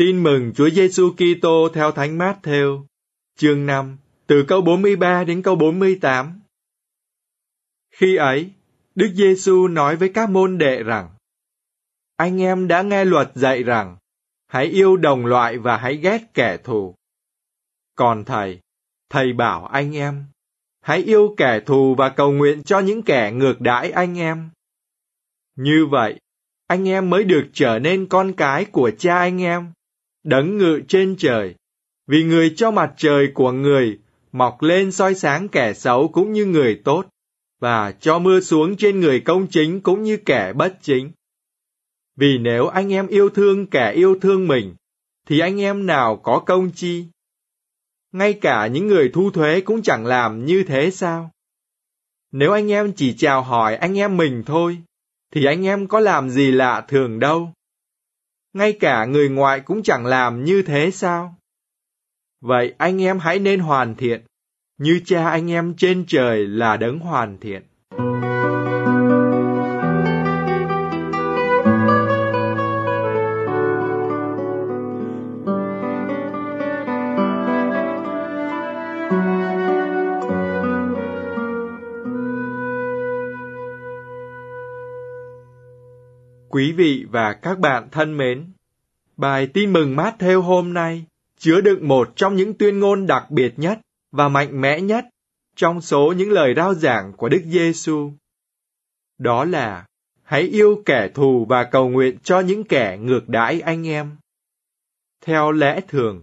Tin mừng Chúa Giêsu Kitô theo Thánh Mát-theo, chương 5, từ câu 43 đến câu 48. Khi ấy, Đức Giêsu nói với các môn đệ rằng: Anh em đã nghe luật dạy rằng: Hãy yêu đồng loại và hãy ghét kẻ thù. Còn thầy, thầy bảo anh em, hãy yêu kẻ thù và cầu nguyện cho những kẻ ngược đãi anh em. Như vậy, anh em mới được trở nên con cái của cha anh em đấng ngự trên trời, vì người cho mặt trời của người mọc lên soi sáng kẻ xấu cũng như người tốt, và cho mưa xuống trên người công chính cũng như kẻ bất chính. Vì nếu anh em yêu thương kẻ yêu thương mình, thì anh em nào có công chi? Ngay cả những người thu thuế cũng chẳng làm như thế sao? Nếu anh em chỉ chào hỏi anh em mình thôi, thì anh em có làm gì lạ thường đâu ngay cả người ngoại cũng chẳng làm như thế sao? Vậy anh em hãy nên hoàn thiện, như cha anh em trên trời là đấng hoàn thiện. Quý vị và các bạn thân mến, bài tin mừng mát theo hôm nay chứa đựng một trong những tuyên ngôn đặc biệt nhất và mạnh mẽ nhất trong số những lời rao giảng của Đức Giêsu. Đó là hãy yêu kẻ thù và cầu nguyện cho những kẻ ngược đãi anh em. Theo lẽ thường,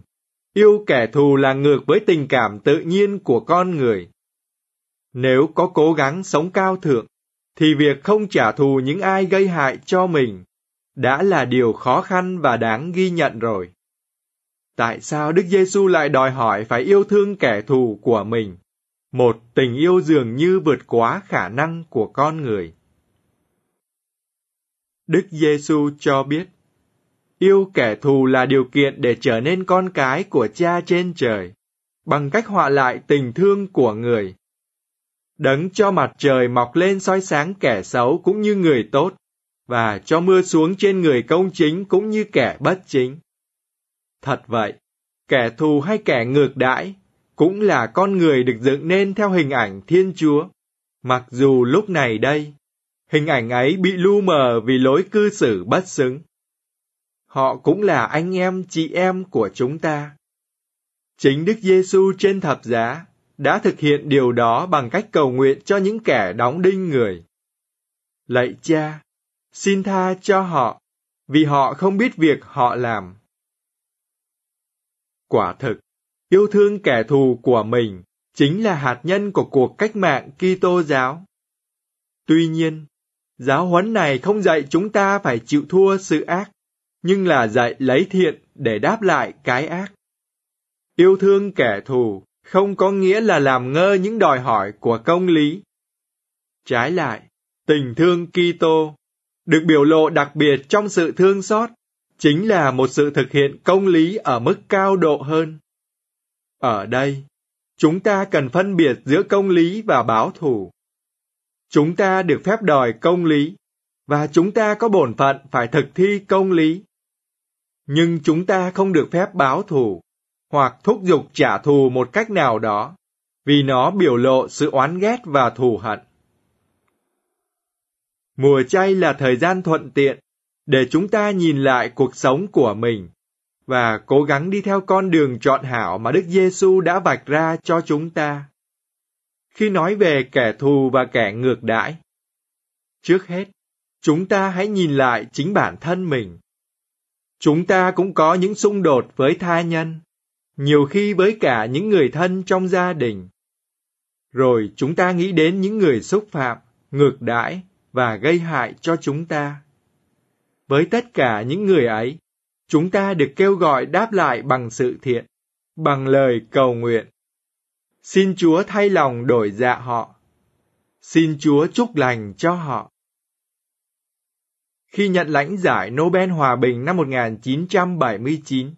yêu kẻ thù là ngược với tình cảm tự nhiên của con người. Nếu có cố gắng sống cao thượng, thì việc không trả thù những ai gây hại cho mình đã là điều khó khăn và đáng ghi nhận rồi. Tại sao Đức Giêsu lại đòi hỏi phải yêu thương kẻ thù của mình? Một tình yêu dường như vượt quá khả năng của con người. Đức Giêsu cho biết, yêu kẻ thù là điều kiện để trở nên con cái của Cha trên trời, bằng cách họa lại tình thương của người đấng cho mặt trời mọc lên soi sáng kẻ xấu cũng như người tốt, và cho mưa xuống trên người công chính cũng như kẻ bất chính. Thật vậy, kẻ thù hay kẻ ngược đãi cũng là con người được dựng nên theo hình ảnh Thiên Chúa, mặc dù lúc này đây, hình ảnh ấy bị lu mờ vì lối cư xử bất xứng. Họ cũng là anh em chị em của chúng ta. Chính Đức Giêsu trên thập giá đã thực hiện điều đó bằng cách cầu nguyện cho những kẻ đóng đinh người. Lạy cha, xin tha cho họ, vì họ không biết việc họ làm. Quả thực, yêu thương kẻ thù của mình chính là hạt nhân của cuộc cách mạng Kitô giáo. Tuy nhiên, giáo huấn này không dạy chúng ta phải chịu thua sự ác, nhưng là dạy lấy thiện để đáp lại cái ác. Yêu thương kẻ thù không có nghĩa là làm ngơ những đòi hỏi của công lý. Trái lại, tình thương Kitô được biểu lộ đặc biệt trong sự thương xót, chính là một sự thực hiện công lý ở mức cao độ hơn. Ở đây, chúng ta cần phân biệt giữa công lý và báo thù. Chúng ta được phép đòi công lý, và chúng ta có bổn phận phải thực thi công lý. Nhưng chúng ta không được phép báo thù hoặc thúc giục trả thù một cách nào đó, vì nó biểu lộ sự oán ghét và thù hận. Mùa chay là thời gian thuận tiện để chúng ta nhìn lại cuộc sống của mình và cố gắng đi theo con đường chọn hảo mà Đức Giêsu đã vạch ra cho chúng ta. Khi nói về kẻ thù và kẻ ngược đãi, trước hết, chúng ta hãy nhìn lại chính bản thân mình. Chúng ta cũng có những xung đột với tha nhân, nhiều khi với cả những người thân trong gia đình. Rồi chúng ta nghĩ đến những người xúc phạm, ngược đãi và gây hại cho chúng ta. Với tất cả những người ấy, chúng ta được kêu gọi đáp lại bằng sự thiện, bằng lời cầu nguyện. Xin Chúa thay lòng đổi dạ họ. Xin Chúa chúc lành cho họ. Khi nhận lãnh giải Nobel Hòa Bình năm 1979,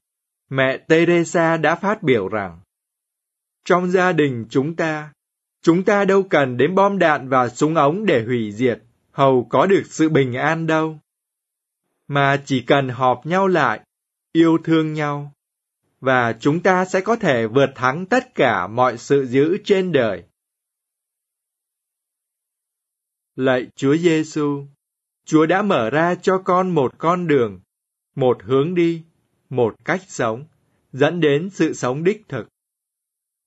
mẹ Teresa đã phát biểu rằng Trong gia đình chúng ta, chúng ta đâu cần đến bom đạn và súng ống để hủy diệt, hầu có được sự bình an đâu. Mà chỉ cần họp nhau lại, yêu thương nhau và chúng ta sẽ có thể vượt thắng tất cả mọi sự dữ trên đời. Lạy Chúa Giêsu, Chúa đã mở ra cho con một con đường, một hướng đi, một cách sống, dẫn đến sự sống đích thực.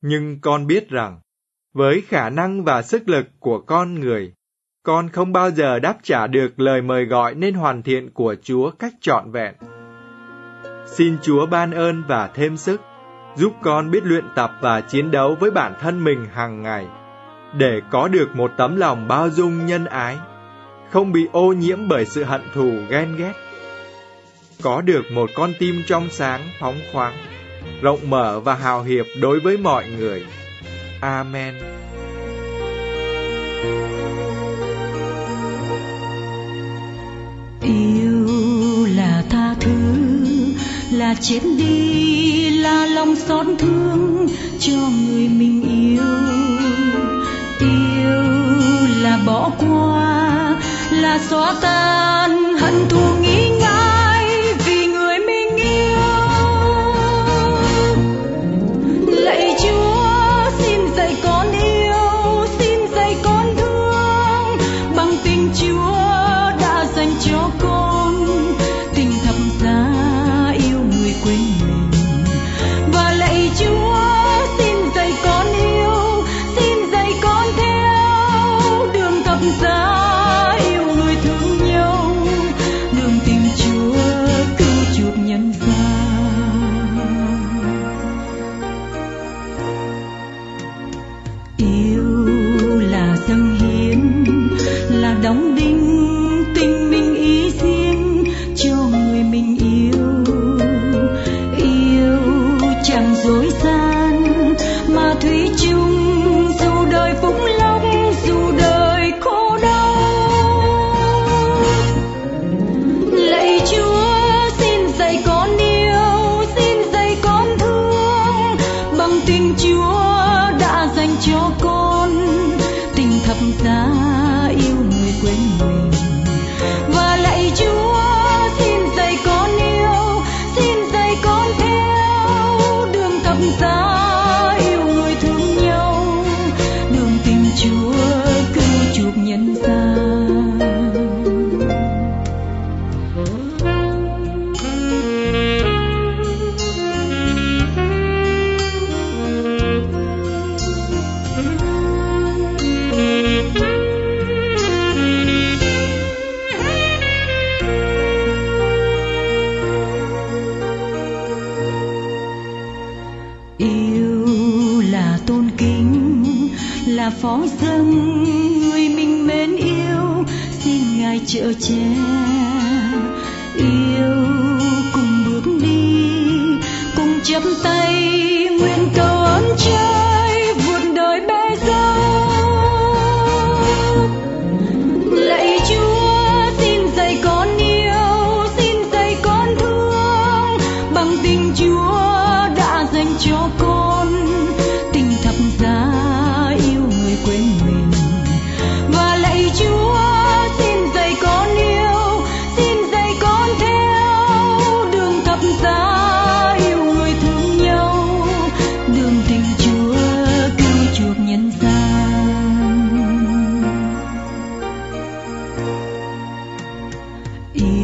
Nhưng con biết rằng, với khả năng và sức lực của con người, con không bao giờ đáp trả được lời mời gọi nên hoàn thiện của Chúa cách trọn vẹn. Xin Chúa ban ơn và thêm sức, giúp con biết luyện tập và chiến đấu với bản thân mình hàng ngày, để có được một tấm lòng bao dung nhân ái, không bị ô nhiễm bởi sự hận thù ghen ghét. Có được một con tim trong sáng, phóng khoáng, rộng mở và hào hiệp đối với mọi người. Amen. Yêu là tha thứ là chết đi là lòng xót thương cho người mình yêu yêu là bỏ qua là xóa tan hận thù là phó dâng người mình mến yêu, xin ngài chở che. Yêu cùng bước đi, cùng chắp tay nguyện cầu ơn cha 一